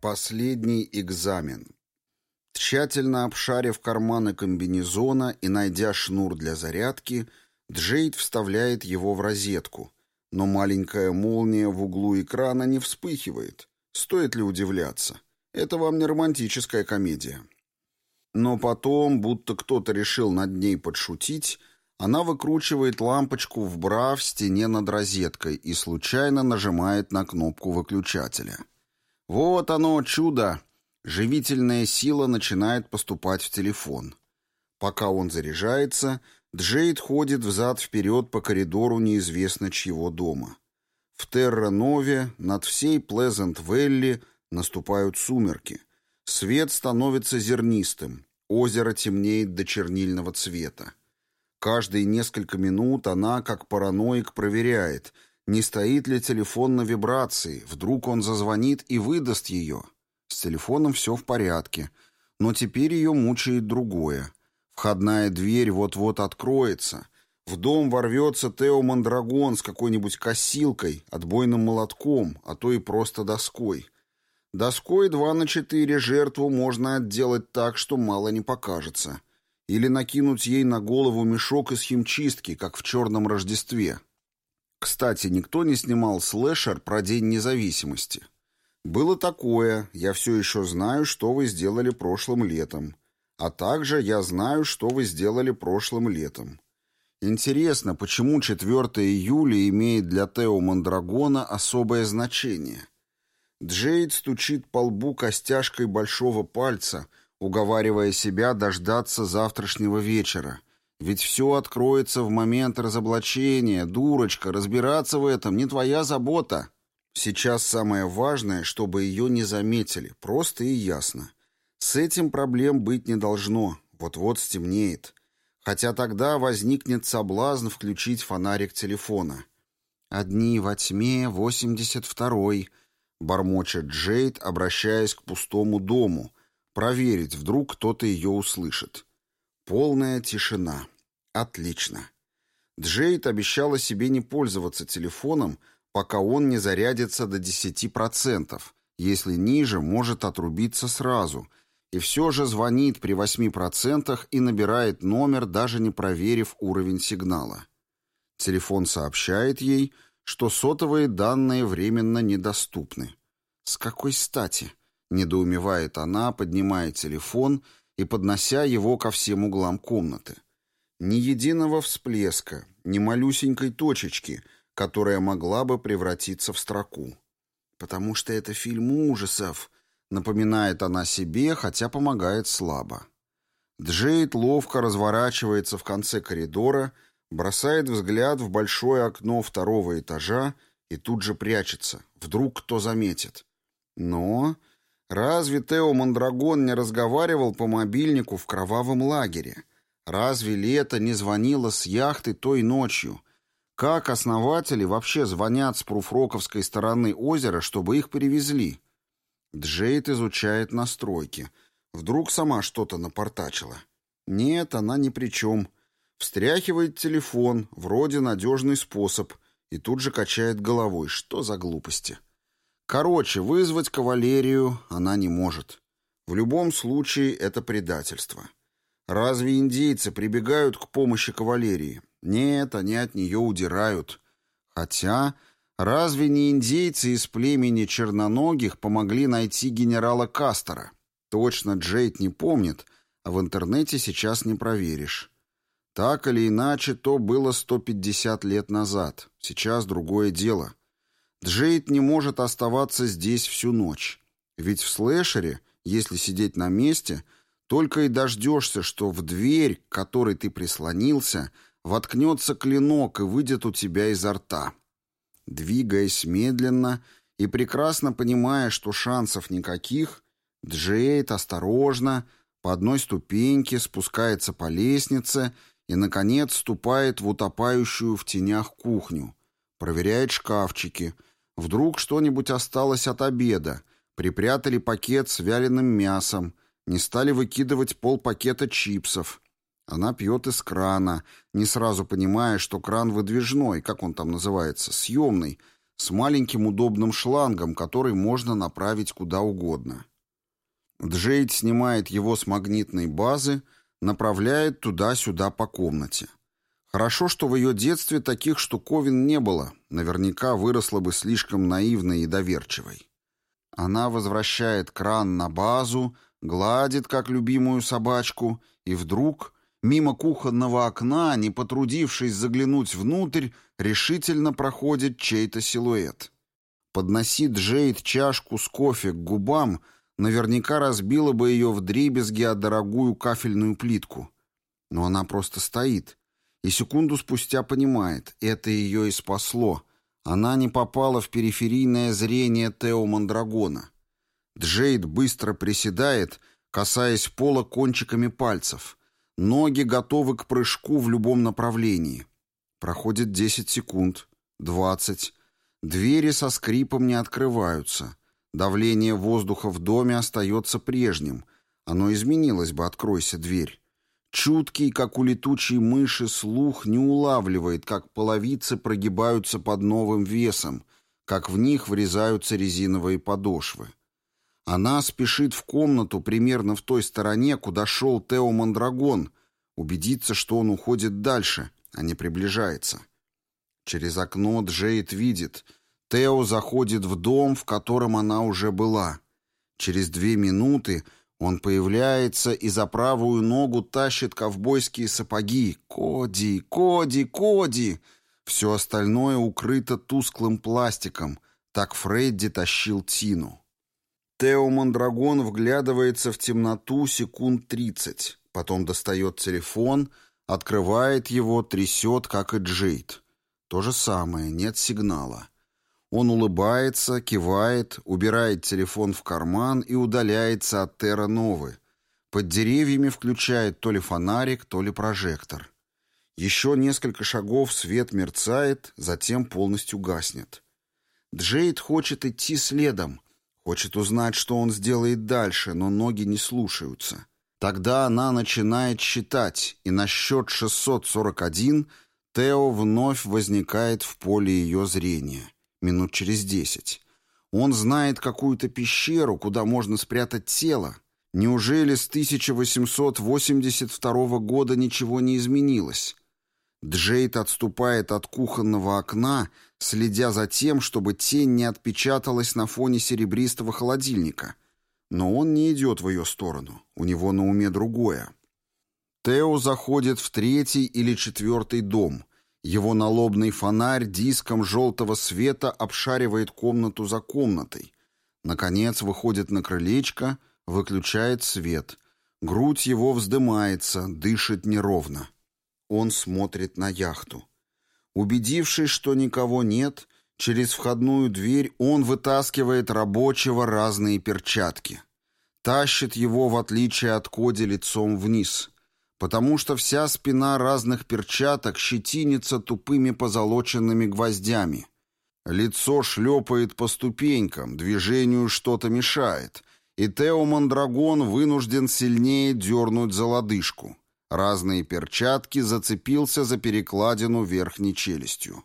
Последний экзамен. Тщательно обшарив карманы комбинезона и найдя шнур для зарядки, Джейд вставляет его в розетку, но маленькая молния в углу экрана не вспыхивает. Стоит ли удивляться? Это вам не романтическая комедия. Но потом, будто кто-то решил над ней подшутить, она выкручивает лампочку в бра в стене над розеткой и случайно нажимает на кнопку выключателя. Вот оно, чудо! Живительная сила начинает поступать в телефон. Пока он заряжается, Джейд ходит взад-вперед по коридору неизвестно чьего дома. В Терра-Нове над всей Плезент-Велли наступают сумерки. Свет становится зернистым, озеро темнеет до чернильного цвета. Каждые несколько минут она, как параноик, проверяет, не стоит ли телефон на вибрации, вдруг он зазвонит и выдаст ее. С телефоном все в порядке, но теперь ее мучает другое. Входная дверь вот-вот откроется. В дом ворвется Тео Мандрагон с какой-нибудь косилкой, отбойным молотком, а то и просто доской. Доской 2 на 4 жертву можно отделать так, что мало не покажется. Или накинуть ей на голову мешок из химчистки, как в «Черном Рождестве». Кстати, никто не снимал слэшер про День независимости. Было такое, я все еще знаю, что вы сделали прошлым летом. А также я знаю, что вы сделали прошлым летом. Интересно, почему 4 июля имеет для Тео Мандрагона особое значение? Джейд стучит по лбу костяшкой большого пальца, уговаривая себя дождаться завтрашнего вечера. Ведь все откроется в момент разоблачения, дурочка, разбираться в этом не твоя забота. Сейчас самое важное, чтобы ее не заметили, просто и ясно. С этим проблем быть не должно, вот-вот стемнеет. Хотя тогда возникнет соблазн включить фонарик телефона. «Одни во тьме, восемьдесят второй», — бормочет Джейд, обращаясь к пустому дому, проверить, вдруг кто-то ее услышит. Полная тишина. Отлично. Джейд обещала себе не пользоваться телефоном, пока он не зарядится до 10%, если ниже, может отрубиться сразу, и все же звонит при 8% и набирает номер, даже не проверив уровень сигнала. Телефон сообщает ей, что сотовые данные временно недоступны. «С какой стати?» — недоумевает она, поднимая телефон и поднося его ко всем углам комнаты. Ни единого всплеска, ни малюсенькой точечки — которая могла бы превратиться в строку. «Потому что это фильм ужасов», — напоминает она себе, хотя помогает слабо. Джейд ловко разворачивается в конце коридора, бросает взгляд в большое окно второго этажа и тут же прячется. Вдруг кто заметит. Но разве Тео Мандрагон не разговаривал по мобильнику в кровавом лагере? Разве Лето не звонила с яхты той ночью? Как основатели вообще звонят с пруфроковской стороны озера, чтобы их перевезли? Джейд изучает настройки. Вдруг сама что-то напортачила. Нет, она ни при чем. Встряхивает телефон, вроде надежный способ, и тут же качает головой. Что за глупости? Короче, вызвать кавалерию она не может. В любом случае это предательство. Разве индейцы прибегают к помощи кавалерии? Нет, они от нее удирают. Хотя, разве не индейцы из племени черноногих помогли найти генерала Кастера? Точно Джейд не помнит, а в интернете сейчас не проверишь. Так или иначе, то было 150 лет назад. Сейчас другое дело. Джейд не может оставаться здесь всю ночь. Ведь в слэшере, если сидеть на месте, только и дождешься, что в дверь, к которой ты прислонился, воткнется клинок и выйдет у тебя изо рта. Двигаясь медленно и прекрасно понимая, что шансов никаких, Джейд осторожно по одной ступеньке спускается по лестнице и, наконец, ступает в утопающую в тенях кухню, проверяет шкафчики. Вдруг что-нибудь осталось от обеда, припрятали пакет с вяленым мясом, Не стали выкидывать полпакета чипсов. Она пьет из крана, не сразу понимая, что кран выдвижной, как он там называется, съемный, с маленьким удобным шлангом, который можно направить куда угодно. Джейд снимает его с магнитной базы, направляет туда-сюда по комнате. Хорошо, что в ее детстве таких штуковин не было, наверняка выросла бы слишком наивной и доверчивой. Она возвращает кран на базу, гладит, как любимую собачку, и вдруг, мимо кухонного окна, не потрудившись заглянуть внутрь, решительно проходит чей-то силуэт. Подносит Джейд чашку с кофе к губам, наверняка разбила бы ее в дребезги о дорогую кафельную плитку. Но она просто стоит — и секунду спустя понимает, это ее и спасло. Она не попала в периферийное зрение Тео Мандрагона. Джейд быстро приседает, касаясь пола кончиками пальцев. Ноги готовы к прыжку в любом направлении. Проходит 10 секунд, 20. Двери со скрипом не открываются. Давление воздуха в доме остается прежним. Оно изменилось бы, откройся дверь. Чуткий, как у летучей мыши, слух не улавливает, как половицы прогибаются под новым весом, как в них врезаются резиновые подошвы. Она спешит в комнату примерно в той стороне, куда шел Тео Мандрагон, убедиться, что он уходит дальше, а не приближается. Через окно Джейд видит, Тео заходит в дом, в котором она уже была. Через две минуты он появляется и за правую ногу тащит ковбойские сапоги. Коди, Коди, Коди! Все остальное укрыто тусклым пластиком. Так Фредди тащил Тину. Тео Мандрагон вглядывается в темноту секунд тридцать. Потом достает телефон, открывает его, трясет, как и Джейд. То же самое, нет сигнала. Он улыбается, кивает, убирает телефон в карман и удаляется от Терра Новы. Под деревьями включает то ли фонарик, то ли прожектор. Еще несколько шагов свет мерцает, затем полностью гаснет. Джейд хочет идти следом, хочет узнать, что он сделает дальше, но ноги не слушаются. Тогда она начинает считать, и на счет 641 Тео вновь возникает в поле ее зрения минут через десять. Он знает какую-то пещеру, куда можно спрятать тело. Неужели с 1882 года ничего не изменилось? Джейд отступает от кухонного окна, следя за тем, чтобы тень не отпечаталась на фоне серебристого холодильника. Но он не идет в ее сторону, у него на уме другое. Тео заходит в третий или четвертый дом, его налобный фонарь диском желтого света обшаривает комнату за комнатой. Наконец выходит на крылечко, выключает свет. Грудь его вздымается, дышит неровно. Он смотрит на яхту. Убедившись, что никого нет, через входную дверь он вытаскивает рабочего разные перчатки. Тащит его, в отличие от Коди, лицом вниз потому что вся спина разных перчаток щетинится тупыми позолоченными гвоздями. Лицо шлепает по ступенькам, движению что-то мешает, и Тео Мандрагон вынужден сильнее дернуть за лодыжку. Разные перчатки зацепился за перекладину верхней челюстью.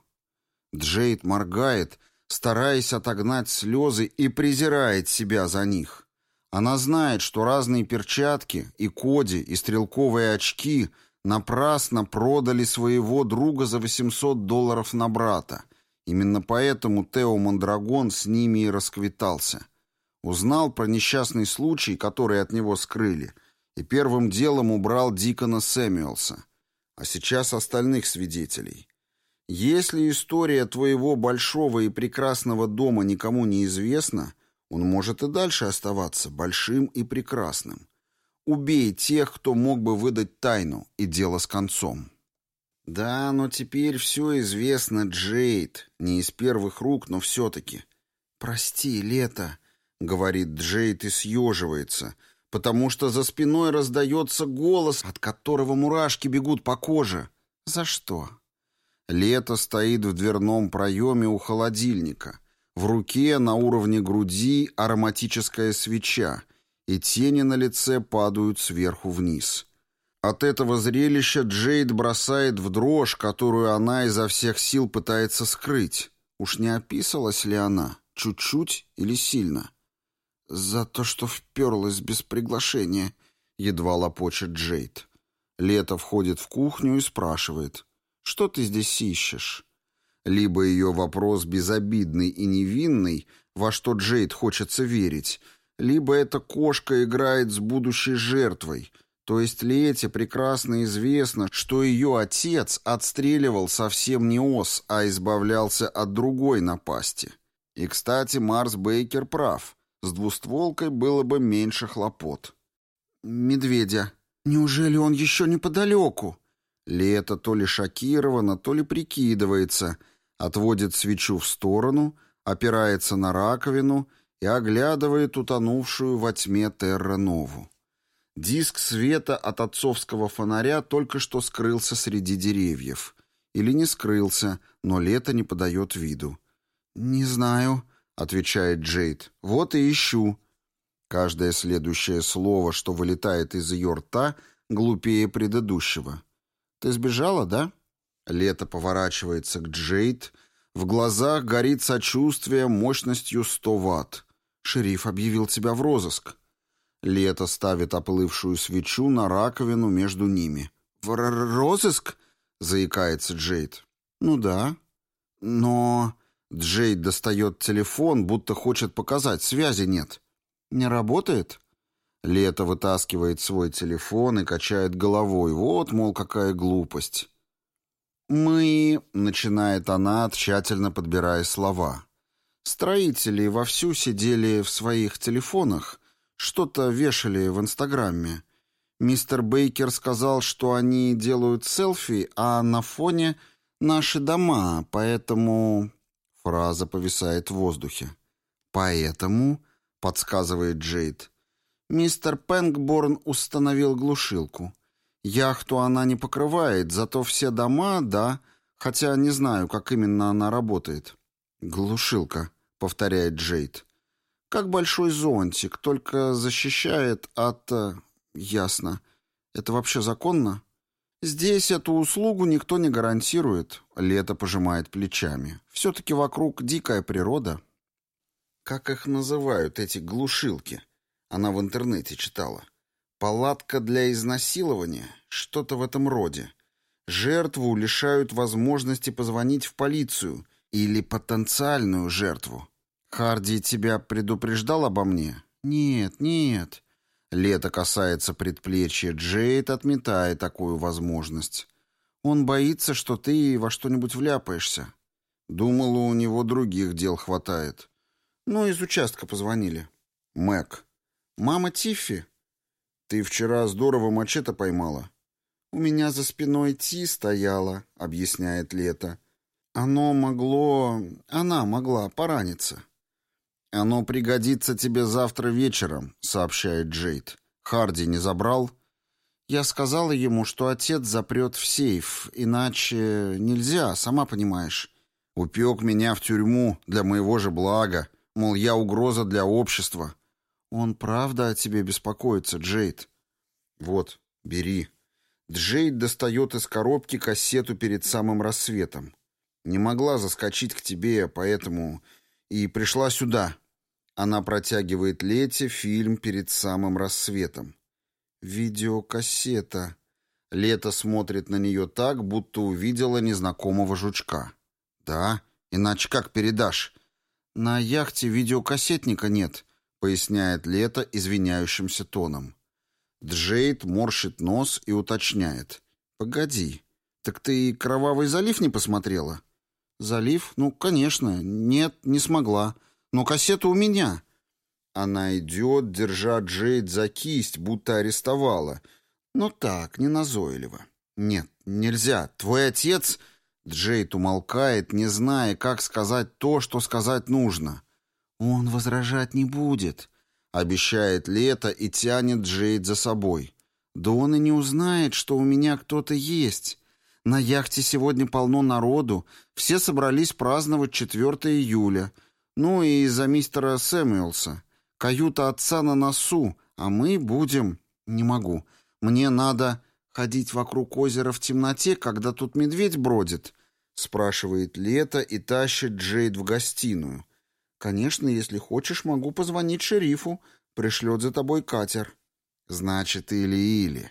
Джейд моргает, стараясь отогнать слезы, и презирает себя за них. Она знает, что разные перчатки, и коди, и стрелковые очки напрасно продали своего друга за 800 долларов на брата. Именно поэтому Тео Мандрагон с ними и расквитался. Узнал про несчастный случай, который от него скрыли, и первым делом убрал Дикона Сэмюэлса. А сейчас остальных свидетелей. Если история твоего большого и прекрасного дома никому не известна, он может и дальше оставаться большим и прекрасным. Убей тех, кто мог бы выдать тайну, и дело с концом. Да, но теперь все известно, Джейд. Не из первых рук, но все-таки. «Прости, Лето», — говорит Джейд и съеживается, потому что за спиной раздается голос, от которого мурашки бегут по коже. «За что?» Лето стоит в дверном проеме у холодильника — в руке на уровне груди ароматическая свеча, и тени на лице падают сверху вниз. От этого зрелища Джейд бросает в дрожь, которую она изо всех сил пытается скрыть. Уж не описалась ли она? Чуть-чуть или сильно? «За то, что вперлась без приглашения», — едва лопочет Джейд. Лето входит в кухню и спрашивает, «Что ты здесь ищешь?» Либо ее вопрос безобидный и невинный, во что Джейд хочется верить, либо эта кошка играет с будущей жертвой, то есть Лете прекрасно известно, что ее отец отстреливал совсем не ос, а избавлялся от другой напасти. И, кстати, Марс Бейкер прав. С двустволкой было бы меньше хлопот. «Медведя. Неужели он еще неподалеку?» Лето то ли шокировано, то ли прикидывается, отводит свечу в сторону, опирается на раковину и оглядывает утонувшую во тьме Терра Нову. Диск света от отцовского фонаря только что скрылся среди деревьев. Или не скрылся, но лето не подает виду. «Не знаю», — отвечает Джейд. «Вот и ищу». Каждое следующее слово, что вылетает из ее рта, глупее предыдущего. «Ты сбежала, да?» Лето поворачивается к Джейд. В глазах горит сочувствие мощностью 100 ватт. «Шериф объявил тебя в розыск». Лето ставит оплывшую свечу на раковину между ними. «В розыск?» — заикается Джейд. «Ну да». «Но...» Джейд достает телефон, будто хочет показать, связи нет. «Не работает?» Лето вытаскивает свой телефон и качает головой. Вот, мол, какая глупость. «Мы...» — начинает она, тщательно подбирая слова. «Строители вовсю сидели в своих телефонах, что-то вешали в Инстаграме. Мистер Бейкер сказал, что они делают селфи, а на фоне наши дома, поэтому...» Фраза повисает в воздухе. «Поэтому...» — подсказывает Джейд. «Мистер Пэнгборн установил глушилку. Яхту она не покрывает, зато все дома, да, хотя не знаю, как именно она работает». «Глушилка», — повторяет Джейд. Как большой зонтик, только защищает от... Э, ясно. Это вообще законно? Здесь эту услугу никто не гарантирует. Лето пожимает плечами. Все-таки вокруг дикая природа. Как их называют, эти глушилки? Она в интернете читала. Палатка для изнасилования? Что-то в этом роде. Жертву лишают возможности позвонить в полицию или потенциальную жертву. «Харди тебя предупреждал обо мне?» «Нет, нет». Лето касается предплечья. Джейд отметает такую возможность. Он боится, что ты во что-нибудь вляпаешься. Думала, у него других дел хватает. Ну, из участка позвонили. Мэг. Мама Тиффи? Ты вчера здорово мачете поймала. У меня за спиной Ти стояла, объясняет Лето. Оно могло... Она могла пораниться. «Оно пригодится тебе завтра вечером», — сообщает Джейд. «Харди не забрал?» Я сказала ему, что отец запрет в сейф, иначе нельзя, сама понимаешь. Упек меня в тюрьму для моего же блага, мол, я угроза для общества. Он правда о тебе беспокоится, Джейд? Вот, бери. Джейд достает из коробки кассету перед самым рассветом. Не могла заскочить к тебе, поэтому и пришла сюда. Она протягивает Лете фильм перед самым рассветом. Видеокассета. Лето смотрит на нее так, будто увидела незнакомого жучка. Да, иначе как передашь? На яхте видеокассетника нет, поясняет Лето извиняющимся тоном. Джейд морщит нос и уточняет. «Погоди, так ты Кровавый залив не посмотрела?» «Залив? Ну, конечно. Нет, не смогла. Но кассета у меня». Она идет, держа Джейд за кисть, будто арестовала. Но так, не назойливо. «Нет, нельзя. Твой отец...» Джейд умолкает, не зная, как сказать то, что сказать нужно. «Он возражать не будет», — обещает Лето и тянет Джейд за собой. «Да он и не узнает, что у меня кто-то есть. На яхте сегодня полно народу, все собрались праздновать 4 июля. Ну и из-за мистера Сэмюэлса. Каюта отца на носу, а мы будем... Не могу. Мне надо ходить вокруг озера в темноте, когда тут медведь бродит, спрашивает Лето и тащит Джейд в гостиную. Конечно, если хочешь, могу позвонить шерифу, пришлет за тобой катер. Значит, или-или.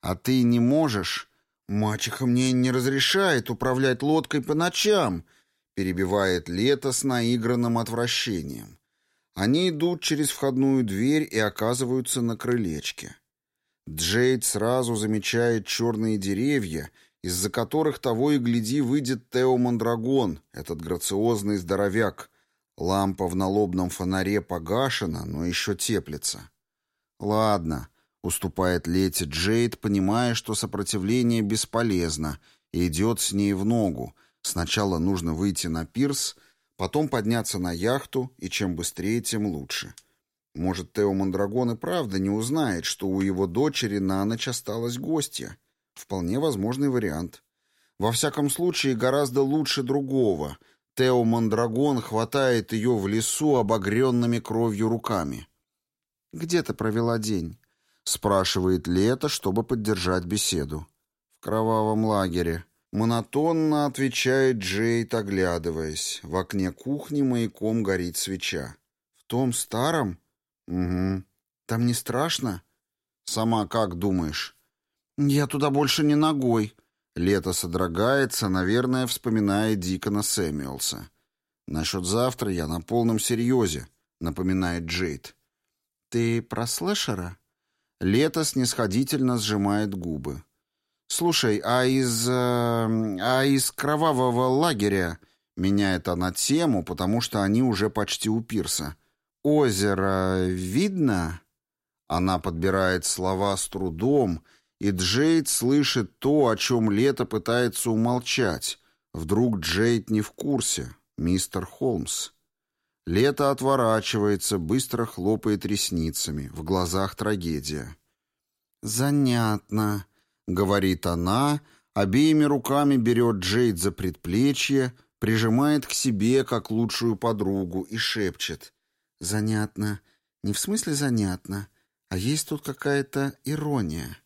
А ты не можешь? Мачеха мне не разрешает управлять лодкой по ночам, перебивает Лето с наигранным отвращением. Они идут через входную дверь и оказываются на крылечке. Джейд сразу замечает черные деревья, из-за которых того и гляди выйдет Тео Мандрагон, этот грациозный здоровяк. Лампа в налобном фонаре погашена, но еще теплится. «Ладно», — уступает Лети Джейд, понимая, что сопротивление бесполезно, и идет с ней в ногу. Сначала нужно выйти на пирс, потом подняться на яхту, и чем быстрее, тем лучше. — может, Тео Мандрагон и правда не узнает, что у его дочери на ночь осталась гостья. Вполне возможный вариант. Во всяком случае, гораздо лучше другого. Тео Мандрагон хватает ее в лесу обогренными кровью руками. «Где ты провела день?» — спрашивает Лето, чтобы поддержать беседу. «В кровавом лагере». Монотонно отвечает Джейд, оглядываясь. В окне кухни маяком горит свеча. «В том старом?» «Угу. Там не страшно?» «Сама как думаешь?» «Я туда больше не ногой». Лето содрогается, наверное, вспоминая Дикона Сэмюэлса. «Насчет завтра я на полном серьезе», — напоминает Джейд. «Ты про слэшера?» Лето снисходительно сжимает губы. «Слушай, а из... Э, а из кровавого лагеря...» Меняет она тему, потому что они уже почти у пирса. «Озеро видно?» Она подбирает слова с трудом, и Джейд слышит то, о чем Лето пытается умолчать. Вдруг Джейд не в курсе. Мистер Холмс. Лето отворачивается, быстро хлопает ресницами. В глазах трагедия. «Занятно», — говорит она, обеими руками берет Джейд за предплечье, прижимает к себе, как лучшую подругу, и шепчет. Занятно. Не в смысле занятно, а есть тут какая-то ирония.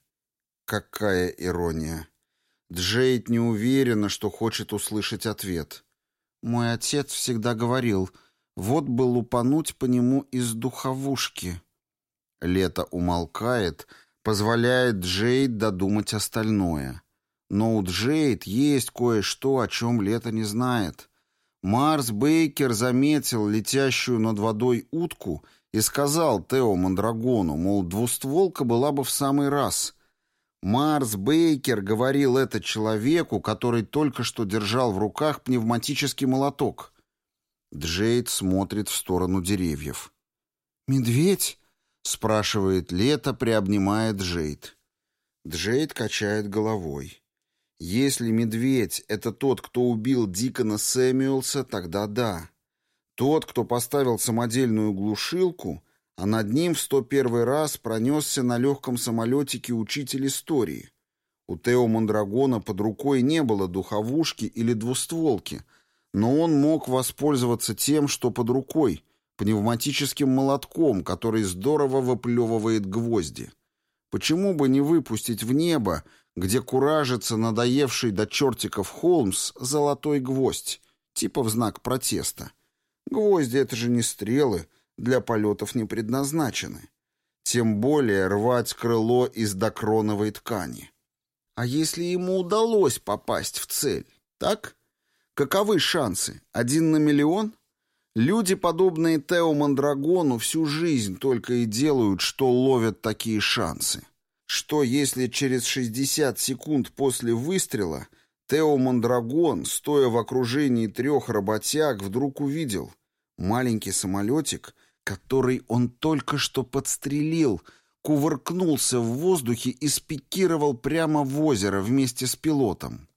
Какая ирония? Джейд не уверена, что хочет услышать ответ. Мой отец всегда говорил, вот бы лупануть по нему из духовушки. Лето умолкает, позволяет Джейд додумать остальное. Но у Джейд есть кое-что, о чем Лето не знает. Марс Бейкер заметил летящую над водой утку и сказал Тео Мандрагону, мол, двустволка была бы в самый раз. Марс Бейкер говорил это человеку, который только что держал в руках пневматический молоток. Джейд смотрит в сторону деревьев. «Медведь?» — спрашивает Лето, приобнимая Джейд. Джейд качает головой. Если медведь — это тот, кто убил Дикона Сэмюэлса, тогда да. Тот, кто поставил самодельную глушилку, а над ним в 101 раз пронесся на легком самолетике учитель истории. У Тео Мандрагона под рукой не было духовушки или двустволки, но он мог воспользоваться тем, что под рукой, пневматическим молотком, который здорово выплевывает гвозди. Почему бы не выпустить в небо где куражится надоевший до чертиков Холмс золотой гвоздь, типа в знак протеста. Гвозди — это же не стрелы, для полетов не предназначены. Тем более рвать крыло из докроновой ткани. А если ему удалось попасть в цель, так? Каковы шансы? Один на миллион? Люди, подобные Тео Мандрагону, всю жизнь только и делают, что ловят такие шансы. Что если через 60 секунд после выстрела Тео Мандрагон, стоя в окружении трех работяг, вдруг увидел маленький самолетик, который он только что подстрелил, кувыркнулся в воздухе и спикировал прямо в озеро вместе с пилотом.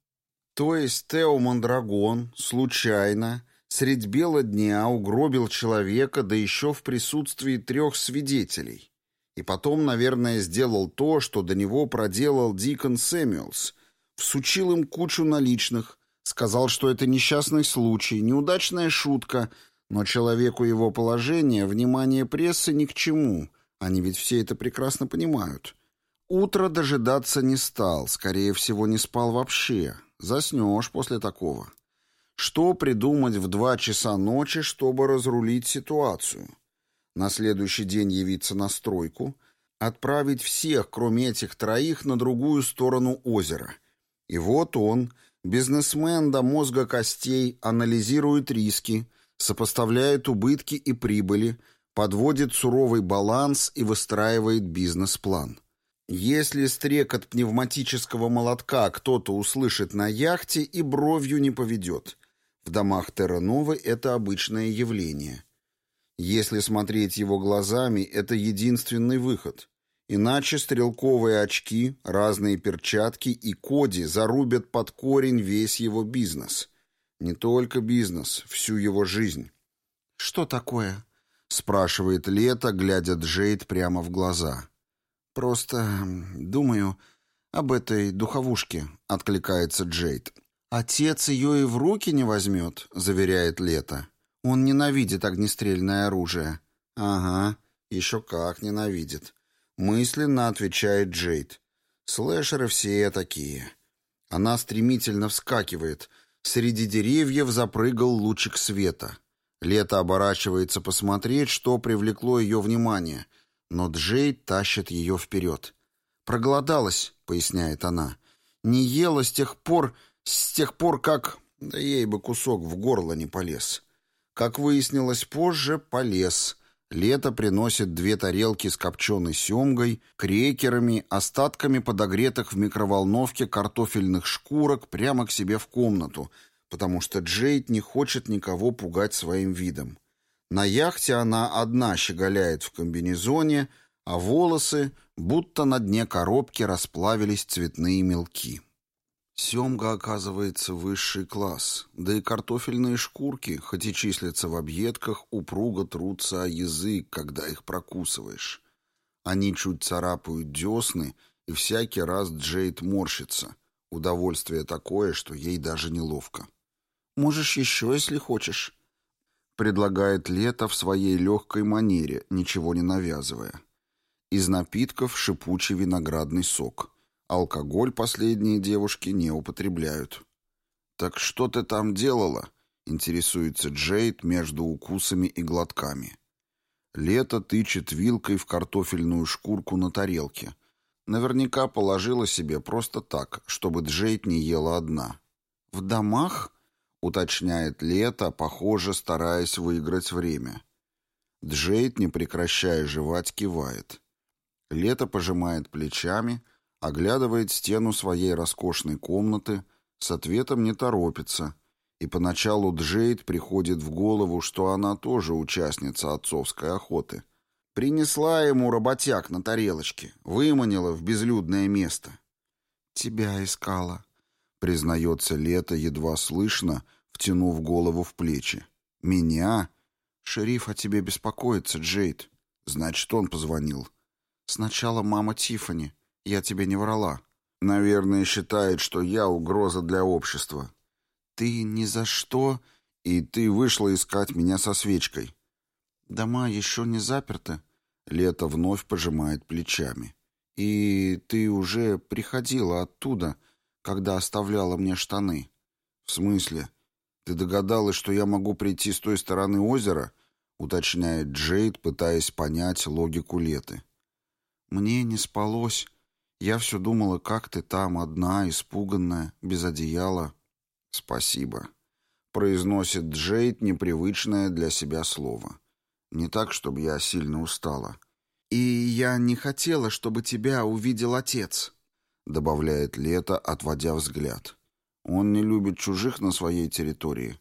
То есть Тео Мандрагон случайно средь бела дня угробил человека, да еще в присутствии трех свидетелей. И потом, наверное, сделал то, что до него проделал Дикон Сэмюэлс. Всучил им кучу наличных, сказал, что это несчастный случай, неудачная шутка, но человеку его положения внимание прессы ни к чему, Они ведь все это прекрасно понимают. Утро дожидаться не стал, скорее всего, не спал вообще. Заснешь после такого. Что придумать в два часа ночи, чтобы разрулить ситуацию? На следующий день явиться на стройку, отправить всех, кроме этих троих, на другую сторону озера. И вот он, бизнесмен до мозга костей, анализирует риски, сопоставляет убытки и прибыли, подводит суровый баланс и выстраивает бизнес-план. Если стрекот пневматического молотка кто-то услышит на яхте и бровью не поведет. В домах Террановы это обычное явление. Если смотреть его глазами, это единственный выход. Иначе стрелковые очки, разные перчатки и коди зарубят под корень весь его бизнес. Не только бизнес, всю его жизнь. «Что такое?» — спрашивает Лето, глядя Джейд прямо в глаза. «Просто думаю об этой духовушке», — откликается Джейд. «Отец ее и в руки не возьмет», — заверяет Лето. «Он ненавидит огнестрельное оружие». «Ага, еще как ненавидит», — мысленно отвечает Джейд. «Слэшеры все такие». Она стремительно вскакивает. Среди деревьев запрыгал лучик света. Лето оборачивается посмотреть, что привлекло ее внимание — но Джейд тащит ее вперед. «Проголодалась», — поясняет она. «Не ела с тех пор, с тех пор, как...» Да ей бы кусок в горло не полез. Как выяснилось позже, полез. Лето приносит две тарелки с копченой семгой, крекерами, остатками подогретых в микроволновке картофельных шкурок прямо к себе в комнату, потому что Джейд не хочет никого пугать своим видом. На яхте она одна щеголяет в комбинезоне, а волосы, будто на дне коробки, расплавились цветные мелки. Семга, оказывается, высший класс, да и картофельные шкурки, хоть и числятся в объедках, упруго трутся о язык, когда их прокусываешь. Они чуть царапают десны, и всякий раз Джейд морщится. Удовольствие такое, что ей даже неловко. «Можешь еще, если хочешь», предлагает Лето в своей легкой манере, ничего не навязывая. Из напитков шипучий виноградный сок. Алкоголь последние девушки не употребляют. «Так что ты там делала?» — интересуется Джейд между укусами и глотками. Лето тычет вилкой в картофельную шкурку на тарелке. Наверняка положила себе просто так, чтобы Джейд не ела одна. «В домах?» уточняет Лето, похоже, стараясь выиграть время. Джейд, не прекращая жевать, кивает. Лето пожимает плечами, оглядывает стену своей роскошной комнаты, с ответом не торопится, и поначалу Джейд приходит в голову, что она тоже участница отцовской охоты. Принесла ему работяг на тарелочке, выманила в безлюдное место. «Тебя искала», — признается Лето едва слышно, втянув голову в плечи. «Меня? Шериф о тебе беспокоится, Джейд. Значит, он позвонил. Сначала мама Тифани. Я тебе не врала. Наверное, считает, что я угроза для общества. Ты ни за что... И ты вышла искать меня со свечкой. Дома еще не заперты. Лето вновь пожимает плечами. И ты уже приходила оттуда, когда оставляла мне штаны. В смысле? «Ты догадалась, что я могу прийти с той стороны озера?» — уточняет Джейд, пытаясь понять логику Леты. «Мне не спалось. Я все думала, как ты там, одна, испуганная, без одеяла». «Спасибо», — произносит Джейд непривычное для себя слово. «Не так, чтобы я сильно устала». «И я не хотела, чтобы тебя увидел отец», — добавляет Лето, отводя взгляд. Он не любит чужих на своей территории.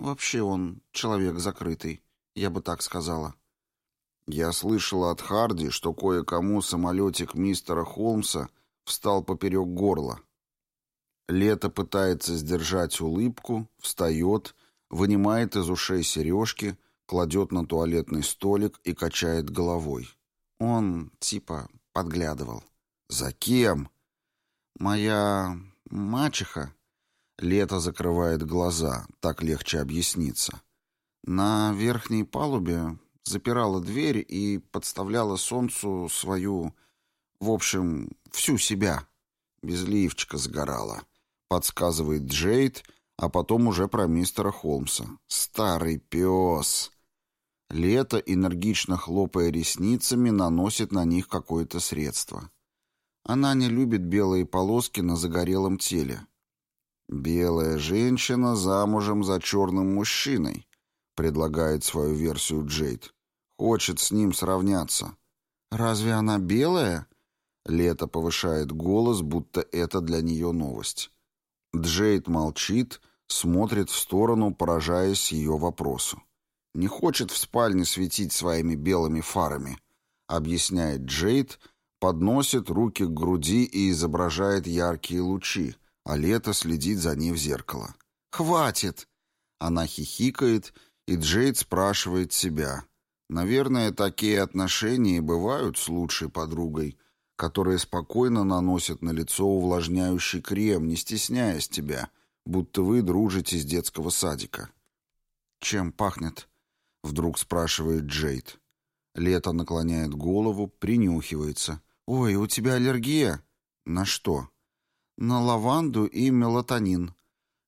Вообще он человек закрытый, я бы так сказала. Я слышала от Харди, что кое-кому самолетик мистера Холмса встал поперек горла. Лето пытается сдержать улыбку, встает, вынимает из ушей сережки, кладет на туалетный столик и качает головой. Он, типа, подглядывал. «За кем?» «Моя мачеха», Лето закрывает глаза, так легче объясниться. На верхней палубе запирала дверь и подставляла солнцу свою... В общем, всю себя. Без лифчика сгорала. Подсказывает Джейд, а потом уже про мистера Холмса. Старый пес. Лето, энергично хлопая ресницами, наносит на них какое-то средство. Она не любит белые полоски на загорелом теле. «Белая женщина замужем за черным мужчиной», — предлагает свою версию Джейд. «Хочет с ним сравняться». «Разве она белая?» Лето повышает голос, будто это для нее новость. Джейд молчит, смотрит в сторону, поражаясь ее вопросу. «Не хочет в спальне светить своими белыми фарами», — объясняет Джейд, подносит руки к груди и изображает яркие лучи, а Лето следит за ней в зеркало. «Хватит!» Она хихикает, и Джейд спрашивает себя. «Наверное, такие отношения бывают с лучшей подругой, которая спокойно наносит на лицо увлажняющий крем, не стесняясь тебя, будто вы дружите с детского садика». «Чем пахнет?» — вдруг спрашивает Джейд. Лето наклоняет голову, принюхивается. «Ой, у тебя аллергия?» «На что?» на лаванду и мелатонин.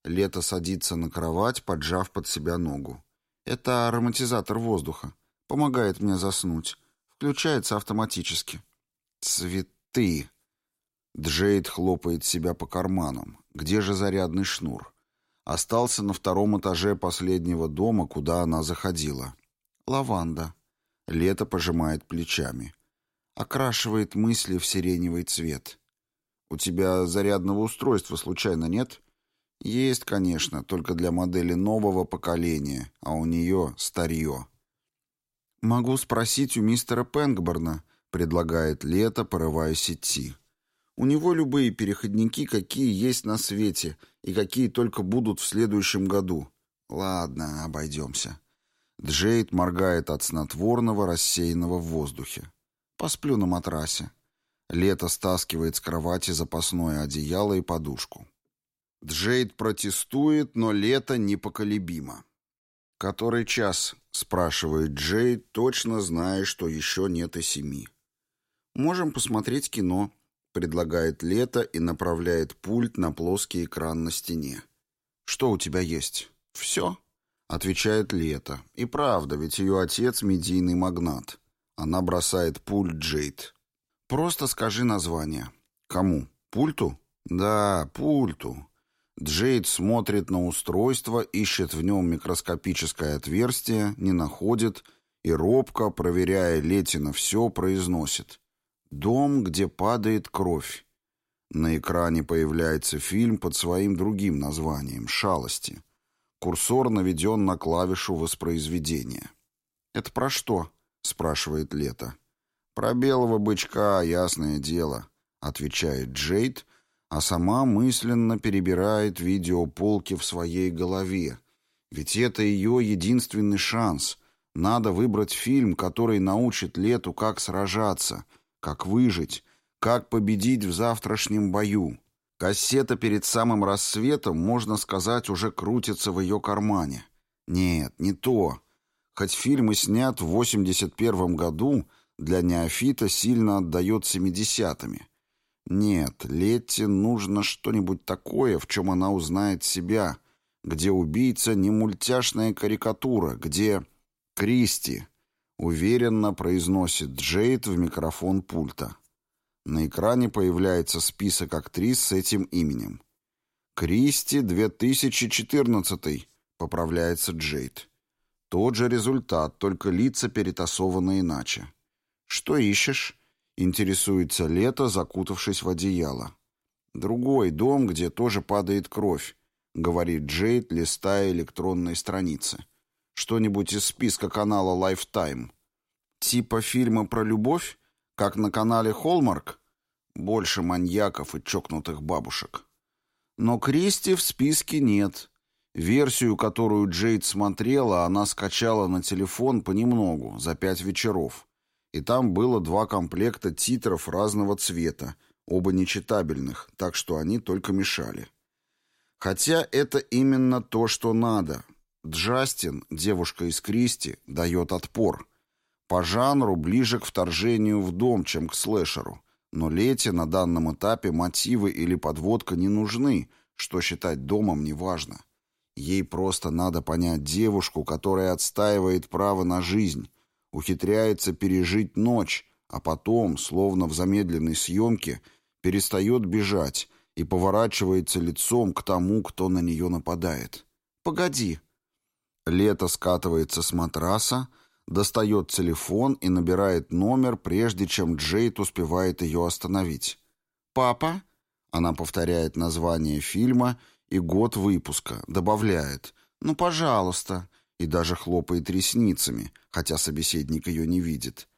Лето садится на кровать, поджав под себя ногу. Это ароматизатор воздуха. Помогает мне заснуть. Включается автоматически. Цветы. Джейд хлопает себя по карманам. Где же зарядный шнур? Остался на втором этаже последнего дома, куда она заходила. Лаванда. Лето пожимает плечами. Окрашивает мысли в сиреневый цвет. «У тебя зарядного устройства случайно нет?» «Есть, конечно, только для модели нового поколения, а у нее старье». «Могу спросить у мистера Пэнгборна», — предлагает Лето, порываясь идти. «У него любые переходники, какие есть на свете, и какие только будут в следующем году». «Ладно, обойдемся». Джейд моргает от снотворного, рассеянного в воздухе. «Посплю на матрасе». Лето стаскивает с кровати запасное одеяло и подушку. Джейд протестует, но Лето непоколебимо. «Который час?» — спрашивает Джейд, точно зная, что еще нет и семи. «Можем посмотреть кино», — предлагает Лето и направляет пульт на плоский экран на стене. «Что у тебя есть?» «Все», — отвечает Лето. И правда, ведь ее отец — медийный магнат. Она бросает пульт Джейд. Просто скажи название. Кому? Пульту? Да, пульту. Джейд смотрит на устройство, ищет в нем микроскопическое отверстие, не находит и робко, проверяя Летина все, произносит. «Дом, где падает кровь». На экране появляется фильм под своим другим названием «Шалости». Курсор наведен на клавишу воспроизведения. «Это про что?» — спрашивает Лето. «Про белого бычка, ясное дело», — отвечает Джейд, а сама мысленно перебирает видеополки в своей голове. Ведь это ее единственный шанс. Надо выбрать фильм, который научит Лету, как сражаться, как выжить, как победить в завтрашнем бою. Кассета перед самым рассветом, можно сказать, уже крутится в ее кармане. Нет, не то. Хоть фильм и снят в 81 году, для неофита сильно отдает семидесятыми. Нет, Летте нужно что-нибудь такое, в чем она узнает себя, где убийца не мультяшная карикатура, где... Кристи, уверенно произносит Джейд в микрофон пульта. На экране появляется список актрис с этим именем. «Кристи 2014», — поправляется Джейд. Тот же результат, только лица перетасованы иначе. «Что ищешь?» — интересуется Лето, закутавшись в одеяло. «Другой дом, где тоже падает кровь», — говорит Джейд, листая электронные страницы. «Что-нибудь из списка канала Lifetime. Типа фильма про любовь, как на канале Холмарк? Больше маньяков и чокнутых бабушек». Но Кристи в списке нет. Версию, которую Джейд смотрела, она скачала на телефон понемногу, за пять вечеров и там было два комплекта титров разного цвета, оба нечитабельных, так что они только мешали. Хотя это именно то, что надо. Джастин, девушка из Кристи, дает отпор. По жанру ближе к вторжению в дом, чем к слэшеру. Но Лете на данном этапе мотивы или подводка не нужны, что считать домом неважно. Ей просто надо понять девушку, которая отстаивает право на жизнь, ухитряется пережить ночь, а потом, словно в замедленной съемке, перестает бежать и поворачивается лицом к тому, кто на нее нападает. «Погоди». Лето скатывается с матраса, достает телефон и набирает номер, прежде чем Джейд успевает ее остановить. «Папа?» Она повторяет название фильма и год выпуска, добавляет «Ну, пожалуйста», и даже хлопает ресницами, хотя собеседник ее не видит.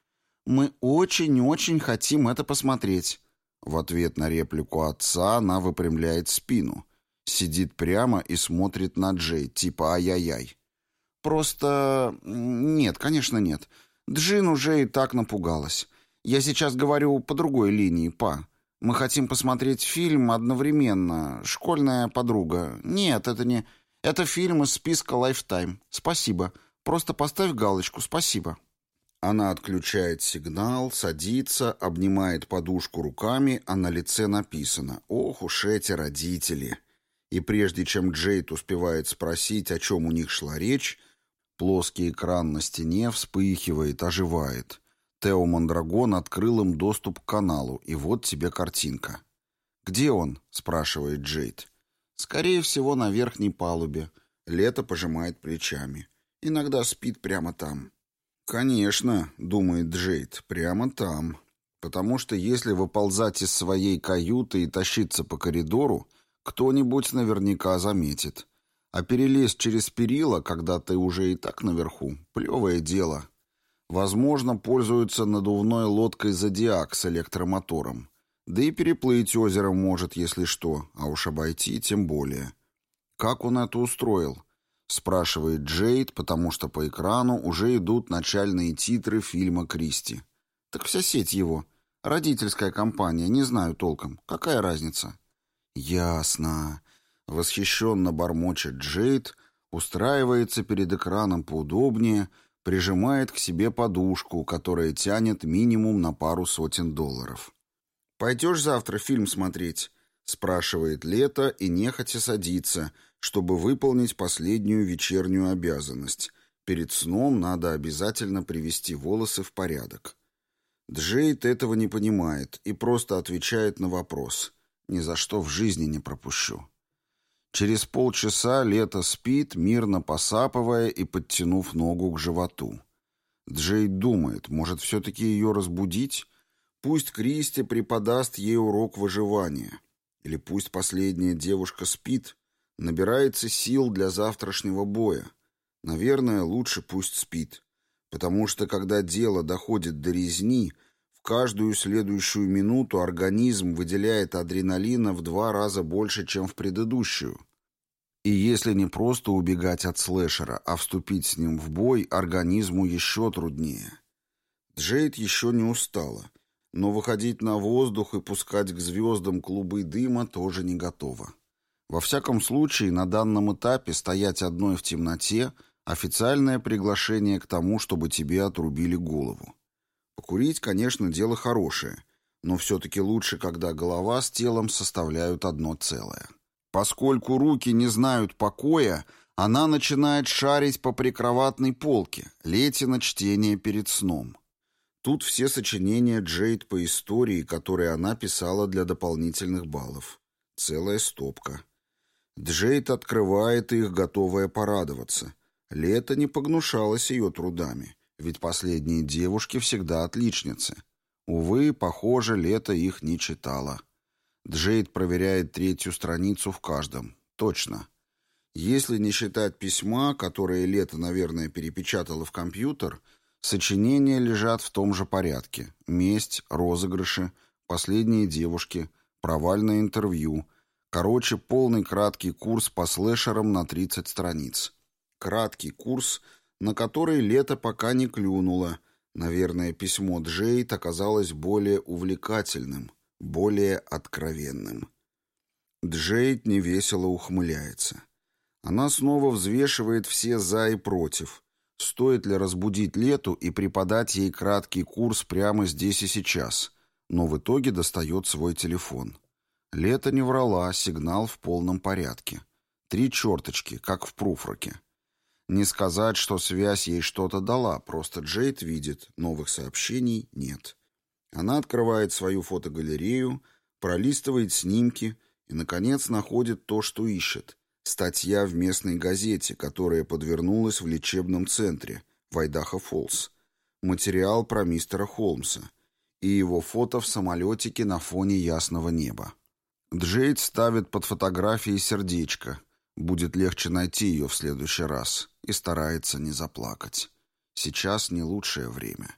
«Мы очень-очень хотим это посмотреть». В ответ на реплику отца она выпрямляет спину, сидит прямо и смотрит на Джей, типа «ай-яй-яй». «Просто... нет, конечно, нет. Джин уже и так напугалась. Я сейчас говорю по другой линии, па. Мы хотим посмотреть фильм одновременно. Школьная подруга. Нет, это не... Это фильм из списка Lifetime. Спасибо. Просто поставь галочку «Спасибо». Она отключает сигнал, садится, обнимает подушку руками, а на лице написано «Ох уж эти родители!». И прежде чем Джейд успевает спросить, о чем у них шла речь, плоский экран на стене вспыхивает, оживает. Тео Мандрагон открыл им доступ к каналу, и вот тебе картинка. «Где он?» — спрашивает Джейд. «Скорее всего, на верхней палубе». Лето пожимает плечами. «Иногда спит прямо там». «Конечно», — думает Джейд, — «прямо там. Потому что если выползать из своей каюты и тащиться по коридору, кто-нибудь наверняка заметит. А перелезть через перила, когда ты уже и так наверху, плевое дело. Возможно, пользуются надувной лодкой «Зодиак» с электромотором. Да и переплыть озеро может, если что, а уж обойти тем более. Как он это устроил? Спрашивает Джейд, потому что по экрану уже идут начальные титры фильма Кристи. Так вся сеть его. Родительская компания, не знаю толком. Какая разница? Ясно. Восхищенно бормочет Джейд, устраивается перед экраном поудобнее — прижимает к себе подушку, которая тянет минимум на пару сотен долларов. «Пойдешь завтра фильм смотреть?» — спрашивает Лето и нехотя садится, чтобы выполнить последнюю вечернюю обязанность. Перед сном надо обязательно привести волосы в порядок. Джейд этого не понимает и просто отвечает на вопрос. «Ни за что в жизни не пропущу». Через полчаса Лето спит, мирно посапывая и подтянув ногу к животу. Джейд думает, может, все-таки ее разбудить? Пусть Кристи преподаст ей урок выживания. Или пусть последняя девушка спит, набирается сил для завтрашнего боя. Наверное, лучше пусть спит. Потому что, когда дело доходит до резни, в каждую следующую минуту организм выделяет адреналина в два раза больше, чем в предыдущую. И если не просто убегать от слэшера, а вступить с ним в бой, организму еще труднее. Джейд еще не устала, но выходить на воздух и пускать к звездам клубы дыма тоже не готова. Во всяком случае, на данном этапе стоять одной в темноте – официальное приглашение к тому, чтобы тебе отрубили голову. Покурить, конечно, дело хорошее, но все-таки лучше, когда голова с телом составляют одно целое. Поскольку руки не знают покоя, она начинает шарить по прикроватной полке, Летина чтение перед сном. Тут все сочинения Джейд по истории, которые она писала для дополнительных баллов. Целая стопка. Джейд открывает их, готовая порадоваться. Лето не погнушалось ее трудами, ведь последние девушки всегда отличницы. Увы, похоже, Лето их не читала. Джейд проверяет третью страницу в каждом. Точно. Если не считать письма, которое Лето, наверное, перепечатала в компьютер, сочинения лежат в том же порядке. Месть, розыгрыши, последние девушки, провальное интервью. Короче, полный краткий курс по слэшерам на 30 страниц. Краткий курс, на который Лето пока не клюнуло. Наверное, письмо Джейд оказалось более увлекательным более откровенным. Джейд невесело ухмыляется. Она снова взвешивает все «за» и «против». Стоит ли разбудить Лету и преподать ей краткий курс прямо здесь и сейчас? Но в итоге достает свой телефон. Лето не врала, сигнал в полном порядке. Три черточки, как в пруфраке. Не сказать, что связь ей что-то дала, просто Джейд видит, новых сообщений нет. Она открывает свою фотогалерею, пролистывает снимки и, наконец, находит то, что ищет. Статья в местной газете, которая подвернулась в лечебном центре, в Айдахо-Фоллс. Материал про мистера Холмса. И его фото в самолетике на фоне ясного неба. Джейд ставит под фотографией сердечко. Будет легче найти ее в следующий раз. И старается не заплакать. Сейчас не лучшее время.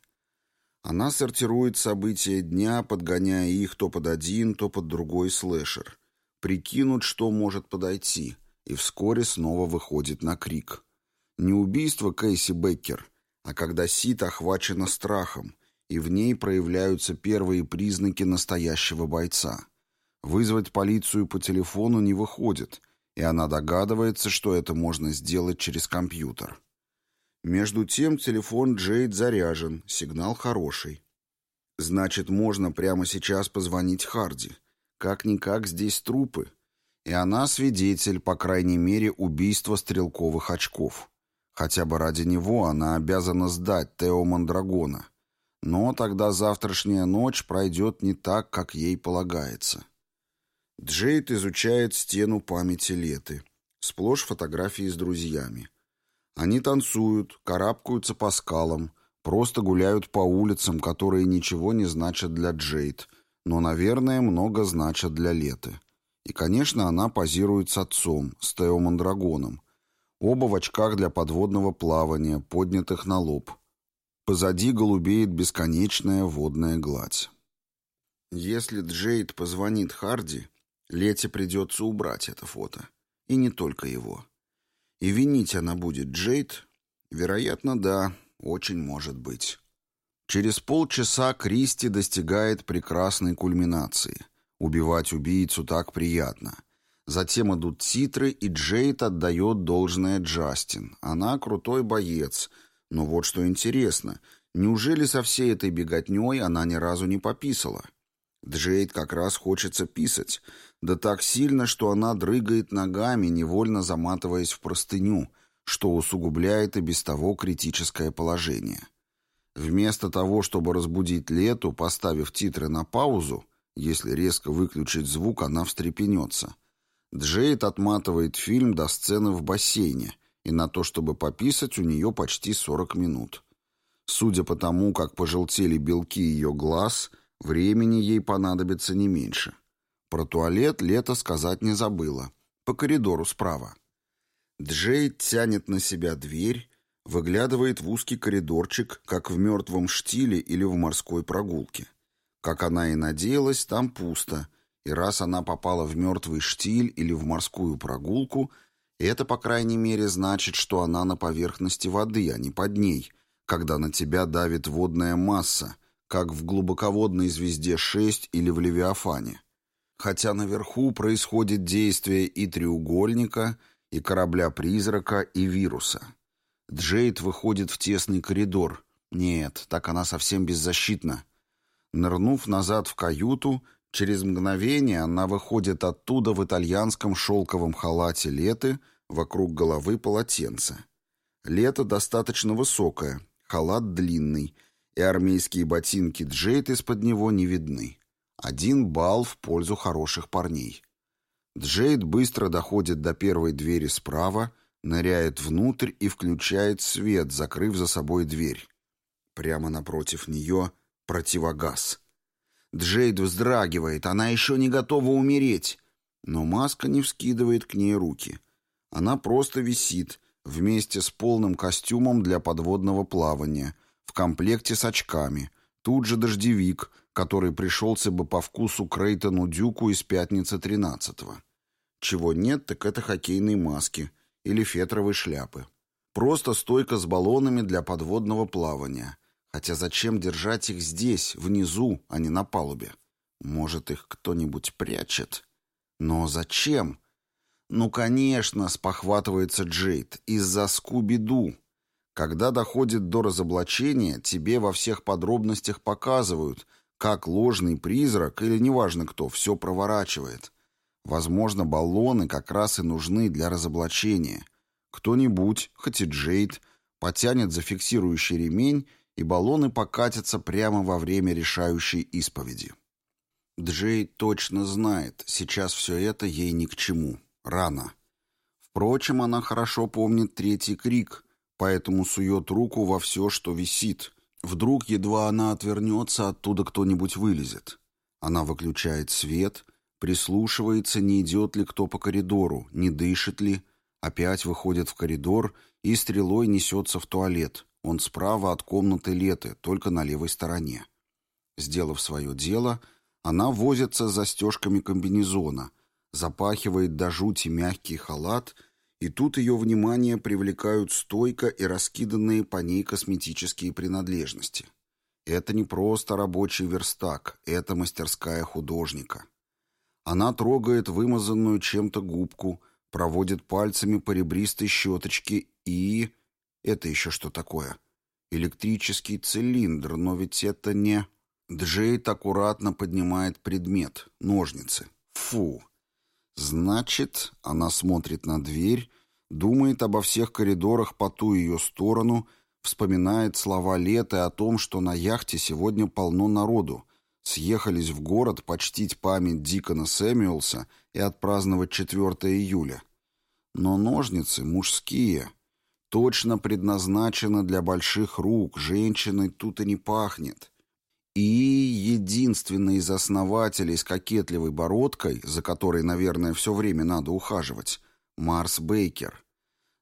Она сортирует события дня, подгоняя их то под один, то под другой слэшер. Прикинуть, что может подойти — и вскоре снова выходит на крик. Не убийство Кейси Беккер, а когда Сид охвачена страхом, и в ней проявляются первые признаки настоящего бойца. Вызвать полицию по телефону не выходит, и она догадывается, что это можно сделать через компьютер. Между тем телефон Джейд заряжен, сигнал хороший. Значит, можно прямо сейчас позвонить Харди. Как-никак здесь трупы. И она свидетель, по крайней мере, убийства стрелковых очков. Хотя бы ради него она обязана сдать Тео Мандрагона. Но тогда завтрашняя ночь пройдет не так, как ей полагается. Джейд изучает стену памяти Леты. Сплошь фотографии с друзьями. Они танцуют, карабкаются по скалам, просто гуляют по улицам, которые ничего не значат для Джейд, но, наверное, много значат для Леты. И, конечно, она позирует с отцом, с Тео Мандрагоном. Оба в очках для подводного плавания, поднятых на лоб. Позади голубеет бесконечная водная гладь. Если Джейд позвонит Харди, Лете придется убрать это фото. И не только его. И винить она будет Джейд? Вероятно, да, очень может быть. Через полчаса Кристи достигает прекрасной кульминации. Убивать убийцу так приятно. Затем идут титры, и Джейд отдает должное Джастин. Она крутой боец. Но вот что интересно, неужели со всей этой беготней она ни разу не пописала? Джейд как раз хочется писать. Да так сильно, что она дрыгает ногами, невольно заматываясь в простыню, что усугубляет и без того критическое положение. Вместо того, чтобы разбудить Лету, поставив титры на паузу, если резко выключить звук, она встрепенется. Джейд отматывает фильм до сцены в бассейне, и на то, чтобы пописать, у нее почти 40 минут. Судя по тому, как пожелтели белки ее глаз, времени ей понадобится не меньше. Про туалет Лето сказать не забыла. По коридору справа. Джейд тянет на себя дверь, выглядывает в узкий коридорчик, как в мертвом штиле или в морской прогулке. Как она и надеялась, там пусто, и раз она попала в мертвый штиль или в морскую прогулку, это, по крайней мере, значит, что она на поверхности воды, а не под ней, когда на тебя давит водная масса, как в глубоководной звезде 6 или в Левиафане. Хотя наверху происходит действие и треугольника, и корабля-призрака, и вируса. Джейд выходит в тесный коридор. Нет, так она совсем беззащитна. Нырнув назад в каюту, через мгновение она выходит оттуда в итальянском шелковом халате леты, вокруг головы полотенце. Лето достаточно высокое, халат длинный, и армейские ботинки Джейд из-под него не видны. Один балл в пользу хороших парней. Джейд быстро доходит до первой двери справа, ныряет внутрь и включает свет, закрыв за собой дверь. Прямо напротив нее противогаз. Джейд вздрагивает, она еще не готова умереть. Но маска не вскидывает к ней руки. Она просто висит, вместе с полным костюмом для подводного плавания, в комплекте с очками. Тут же дождевик, который пришелся бы по вкусу Крейтону Дюку из «Пятницы 13-го». Чего нет, так это хоккейные маски или фетровые шляпы. Просто стойка с баллонами для подводного плавания. Хотя зачем держать их здесь, внизу, а не на палубе? Может, их кто-нибудь прячет? Но зачем? Ну, конечно, спохватывается Джейд, из-за Скуби-Ду. Когда доходит до разоблачения, тебе во всех подробностях показывают, как ложный призрак или неважно кто все проворачивает. Возможно, баллоны как раз и нужны для разоблачения. Кто-нибудь, хоть и Джейд, потянет за фиксирующий ремень, и баллоны покатятся прямо во время решающей исповеди. Джейд точно знает, сейчас все это ей ни к чему. Рано. Впрочем, она хорошо помнит третий крик, поэтому сует руку во все, что висит. Вдруг, едва она отвернется, оттуда кто-нибудь вылезет. Она выключает свет, прислушивается, не идет ли кто по коридору, не дышит ли, опять выходит в коридор и стрелой несется в туалет. Он справа от комнаты Леты, только на левой стороне. Сделав свое дело, она возится с застежками комбинезона, запахивает до жути мягкий халат — и тут ее внимание привлекают стойка и раскиданные по ней косметические принадлежности. Это не просто рабочий верстак, это мастерская художника. Она трогает вымазанную чем-то губку, проводит пальцами по ребристой щеточке и... Это еще что такое? Электрический цилиндр, но ведь это не... Джейд аккуратно поднимает предмет, ножницы. Фу, Значит, она смотрит на дверь, думает обо всех коридорах по ту ее сторону, вспоминает слова Леты о том, что на яхте сегодня полно народу, съехались в город почтить память Дикона Сэмюэлса и отпраздновать 4 июля. Но ножницы мужские, точно предназначены для больших рук, женщиной тут и не пахнет. И единственный из основателей с кокетливой бородкой, за которой, наверное, все время надо ухаживать, Марс Бейкер.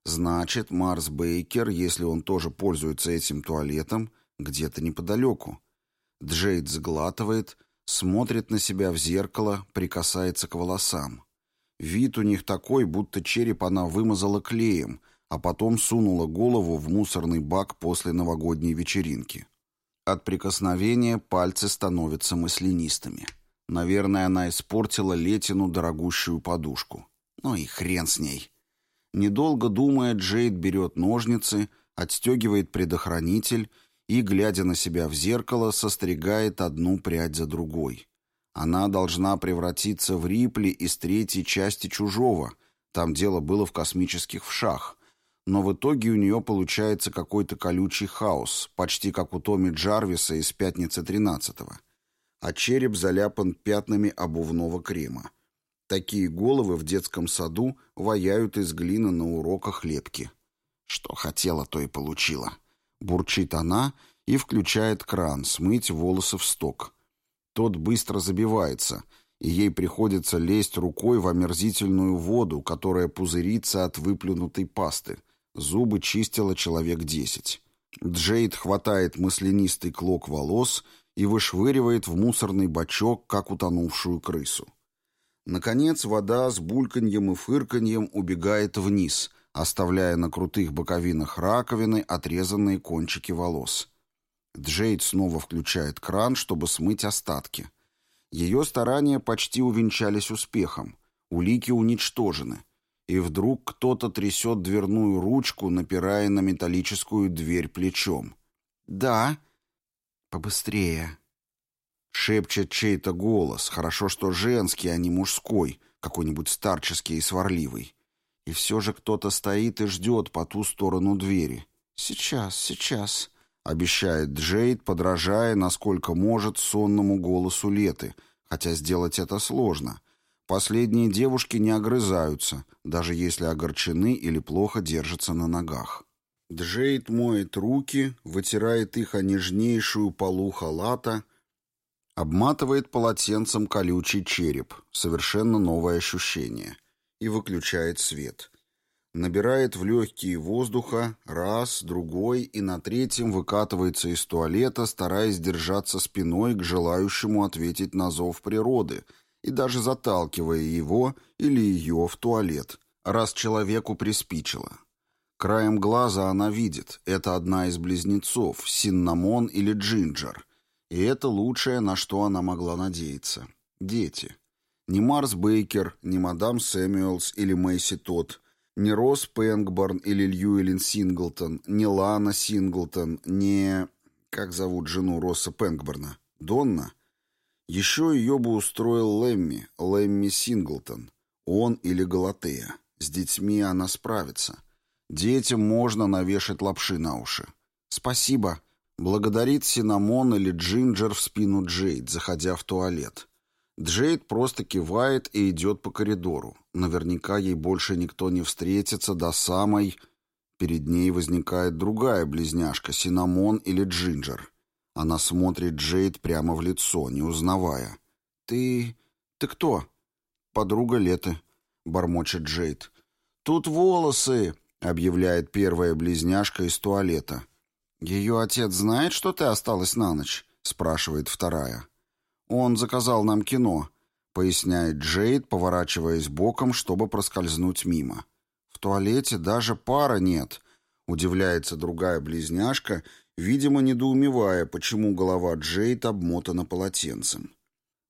Значит, Марс Бейкер, если он тоже пользуется этим туалетом, где-то неподалеку. Джейд сглатывает, смотрит на себя в зеркало, прикасается к волосам. Вид у них такой, будто череп она вымазала клеем, а потом сунула голову в мусорный бак после новогодней вечеринки. От прикосновения пальцы становятся маслянистыми. Наверное, она испортила Летину дорогущую подушку. Ну и хрен с ней. Недолго думая, Джейд берет ножницы, отстегивает предохранитель и, глядя на себя в зеркало, состригает одну прядь за другой. Она должна превратиться в Рипли из третьей части «Чужого». Там дело было в космических вшах но в итоге у нее получается какой-то колючий хаос, почти как у Томми Джарвиса из «Пятницы 13-го». А череп заляпан пятнами обувного крема. Такие головы в детском саду ваяют из глины на уроках лепки. Что хотела, то и получила. Бурчит она и включает кран, смыть волосы в сток. Тот быстро забивается, и ей приходится лезть рукой в омерзительную воду, которая пузырится от выплюнутой пасты — Зубы чистила человек десять. Джейд хватает маслянистый клок волос и вышвыривает в мусорный бачок, как утонувшую крысу. Наконец вода с бульканьем и фырканьем убегает вниз, оставляя на крутых боковинах раковины отрезанные кончики волос. Джейд снова включает кран, чтобы смыть остатки. Ее старания почти увенчались успехом. Улики уничтожены и вдруг кто-то трясет дверную ручку, напирая на металлическую дверь плечом. «Да, побыстрее», — шепчет чей-то голос, хорошо, что женский, а не мужской, какой-нибудь старческий и сварливый. И все же кто-то стоит и ждет по ту сторону двери. «Сейчас, сейчас», — обещает Джейд, подражая, насколько может, сонному голосу Леты, хотя сделать это сложно — Последние девушки не огрызаются, даже если огорчены или плохо держатся на ногах. Джейд моет руки, вытирает их о нежнейшую полу халата, обматывает полотенцем колючий череп, совершенно новое ощущение, и выключает свет. Набирает в легкие воздуха, раз, другой, и на третьем выкатывается из туалета, стараясь держаться спиной к желающему ответить на зов природы — и даже заталкивая его или ее в туалет, раз человеку приспичило. Краем глаза она видит, это одна из близнецов, Синнамон или Джинджер, и это лучшее, на что она могла надеяться. Дети. Ни Марс Бейкер, ни мадам Сэмюэлс или Мэйси Тот Ни Росс Пэнгборн или Льюэлин Синглтон, ни Лана Синглтон, ни... Как зовут жену Росса Пэнгборна? Донна? Еще ее бы устроил Лемми, Лемми Синглтон. Он или Галатея. С детьми она справится. Детям можно навешать лапши на уши. «Спасибо», — благодарит Синамон или Джинджер в спину Джейд, заходя в туалет. Джейд просто кивает и идет по коридору. Наверняка ей больше никто не встретится до самой... Перед ней возникает другая близняшка, Синамон или Джинджер. Она смотрит Джейд прямо в лицо, не узнавая. «Ты... ты кто?» «Подруга Леты», — бормочет Джейд. «Тут волосы!» — объявляет первая близняшка из туалета. «Ее отец знает, что ты осталась на ночь?» — спрашивает вторая. «Он заказал нам кино», — поясняет Джейд, поворачиваясь боком, чтобы проскользнуть мимо. «В туалете даже пара нет», — удивляется другая близняшка, видимо, недоумевая, почему голова Джейд обмотана полотенцем.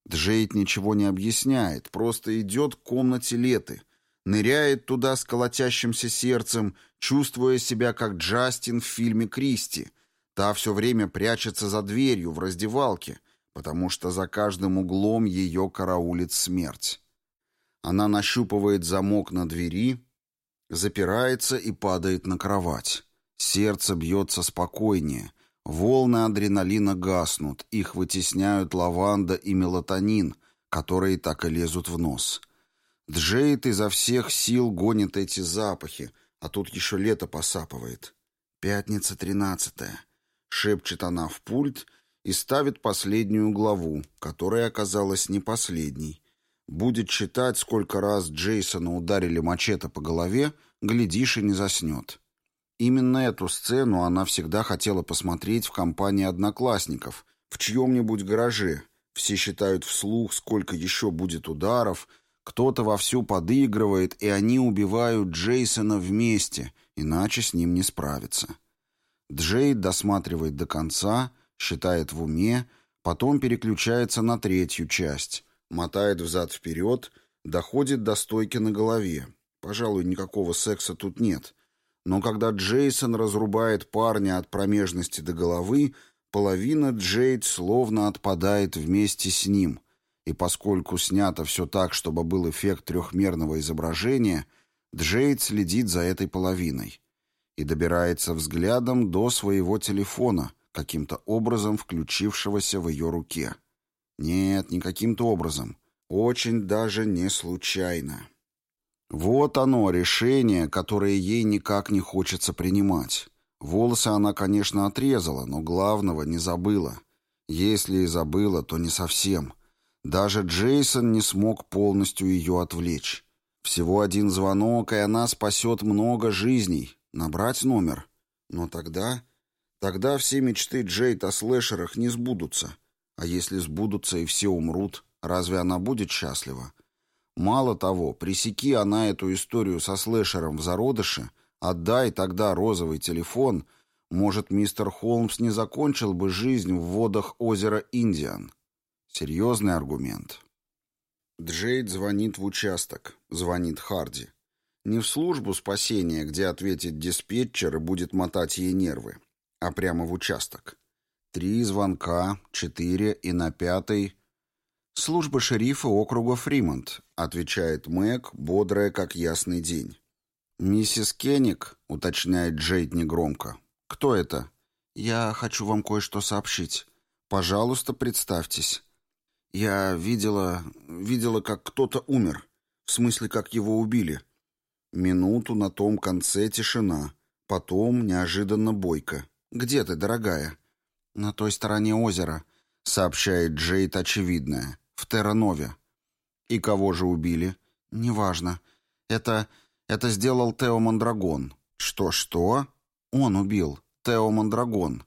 Джейд ничего не объясняет, просто идет к комнате Леты, ныряет туда с колотящимся сердцем, чувствуя себя как Джастин в фильме «Кристи». Та все время прячется за дверью в раздевалке, потому что за каждым углом ее караулит смерть. Она нащупывает замок на двери, запирается и падает на кровать. Сердце бьется спокойнее, волны адреналина гаснут, их вытесняют лаванда и мелатонин, которые так и лезут в нос. Джейд изо всех сил гонит эти запахи, а тут еще лето посапывает. «Пятница тринадцатая», — шепчет она в пульт и ставит последнюю главу, которая оказалась не последней. Будет читать, сколько раз Джейсона ударили мачете по голове, глядишь и не заснет. Именно эту сцену она всегда хотела посмотреть в компании одноклассников, в чьем-нибудь гараже. Все считают вслух, сколько еще будет ударов — кто-то вовсю подыгрывает, и они убивают Джейсона вместе, иначе с ним не справиться. Джейд досматривает до конца, считает в уме, потом переключается на третью часть, мотает взад-вперед, доходит до стойки на голове. Пожалуй, никакого секса тут нет. Но когда Джейсон разрубает парня от промежности до головы, половина Джейд словно отпадает вместе с ним — и поскольку снято все так, чтобы был эффект трехмерного изображения, Джейд следит за этой половиной и добирается взглядом до своего телефона, каким-то образом включившегося в ее руке. Нет, не каким-то образом. Очень даже не случайно. Вот оно, решение, которое ей никак не хочется принимать. Волосы она, конечно, отрезала, но главного не забыла. Если и забыла, то не совсем — даже Джейсон не смог полностью ее отвлечь. Всего один звонок, и она спасет много жизней. Набрать номер. Но тогда... Тогда все мечты Джейд о слэшерах не сбудутся. А если сбудутся и все умрут, разве она будет счастлива? Мало того, пресеки она эту историю со слэшером в зародыше, отдай тогда розовый телефон, может, мистер Холмс не закончил бы жизнь в водах озера Индиан. Серьезный аргумент. Джейд звонит в участок. Звонит Харди. Не в службу спасения, где ответит диспетчер и будет мотать ей нервы, а прямо в участок. Три звонка, четыре и на пятый... «Служба шерифа округа Фримонт», — отвечает Мэг, бодрая, как ясный день. «Миссис Кенник», — уточняет Джейд негромко. «Кто это?» «Я хочу вам кое-что сообщить. Пожалуйста, представьтесь». Я видела... видела, как кто-то умер. В смысле, как его убили. Минуту на том конце тишина. Потом неожиданно бойко. «Где ты, дорогая?» «На той стороне озера», — сообщает Джейд очевидное. «В Терранове». «И кого же убили?» «Неважно. Это... это сделал Тео Мандрагон». «Что-что?» «Он убил. Тео Мандрагон».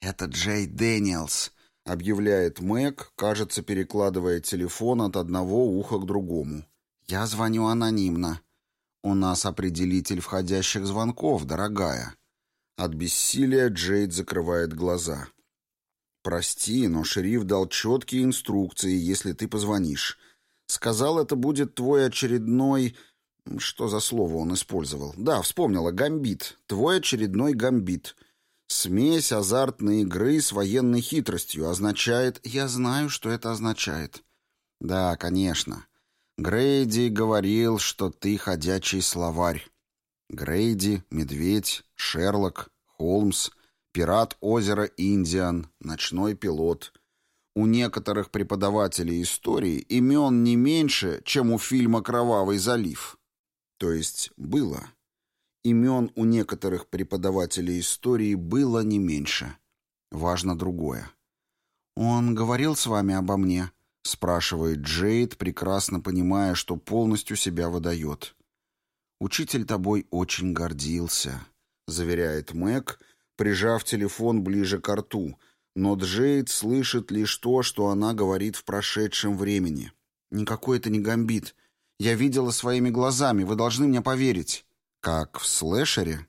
«Это Джей Дэниелс», объявляет Мэг, кажется, перекладывая телефон от одного уха к другому. «Я звоню анонимно. У нас определитель входящих звонков, дорогая». От бессилия Джейд закрывает глаза. «Прости, но шериф дал четкие инструкции, если ты позвонишь. Сказал, это будет твой очередной... Что за слово он использовал? Да, вспомнила. Гамбит. Твой очередной гамбит. Смесь азартной игры с военной хитростью означает... Я знаю, что это означает. Да, конечно. Грейди говорил, что ты ходячий словарь. Грейди, Медведь, Шерлок, Холмс, Пират озера Индиан, Ночной пилот. У некоторых преподавателей истории имен не меньше, чем у фильма «Кровавый залив». То есть было. Имен у некоторых преподавателей истории было не меньше. Важно другое. «Он говорил с вами обо мне?» — спрашивает Джейд, прекрасно понимая, что полностью себя выдает. «Учитель тобой очень гордился», — заверяет Мэг, прижав телефон ближе к рту, но Джейд слышит лишь то, что она говорит в прошедшем времени. «Никакой это не гамбит. Я видела своими глазами, вы должны мне поверить». «Как в слэшере?»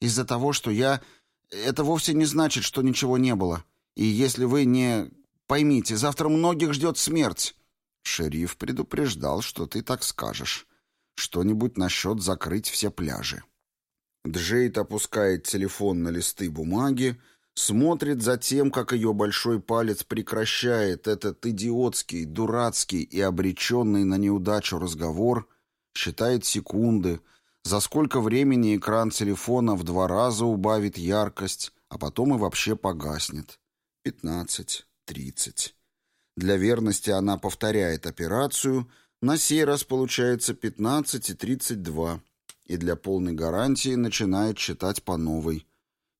«Из-за того, что я... Это вовсе не значит, что ничего не было. И если вы не... Поймите, завтра многих ждет смерть». Шериф предупреждал, что ты так скажешь. Что-нибудь насчет закрыть все пляжи. Джейд опускает телефон на листы бумаги, смотрит за тем, как ее большой палец прекращает этот идиотский, дурацкий и обреченный на неудачу разговор, считает секунды, за сколько времени экран телефона в два раза убавит яркость, а потом и вообще погаснет. Пятнадцать, тридцать. Для верности она повторяет операцию — на сей раз получается 15 и 32, и для полной гарантии начинает считать по новой.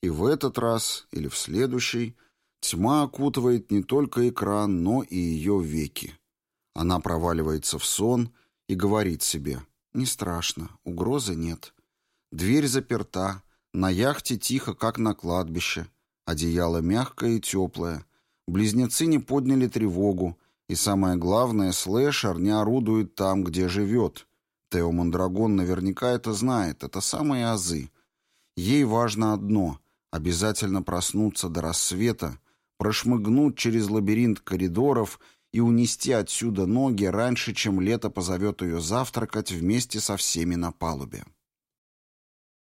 И в этот раз, или в следующий, тьма окутывает не только экран, но и ее веки. Она проваливается в сон и говорит себе «Не страшно, угрозы нет». Дверь заперта, на яхте тихо, как на кладбище, одеяло мягкое и теплое. Близнецы не подняли тревогу, и самое главное, слэшер не орудует там, где живет. Тео Мондрагон наверняка это знает, это самые азы. Ей важно одно — обязательно проснуться до рассвета, прошмыгнуть через лабиринт коридоров и унести отсюда ноги раньше, чем лето позовет ее завтракать вместе со всеми на палубе.